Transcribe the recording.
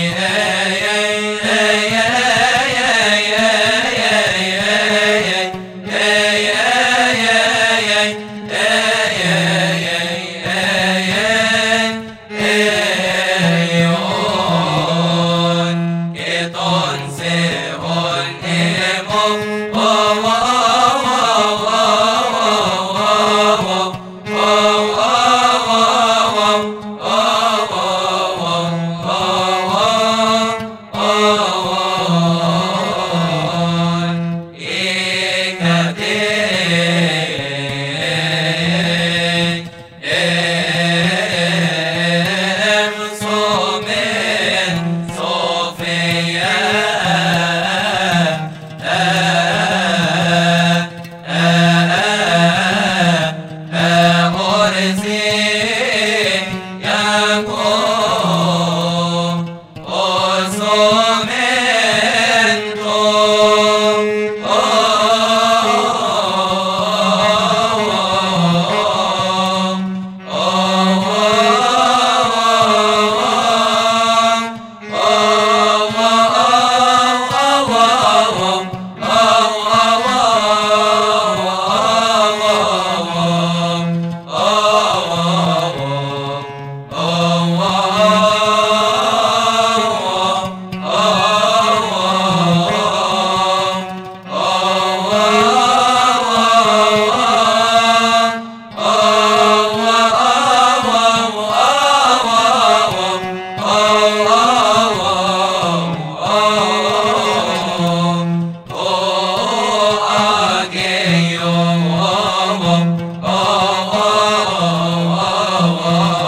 Oh 아.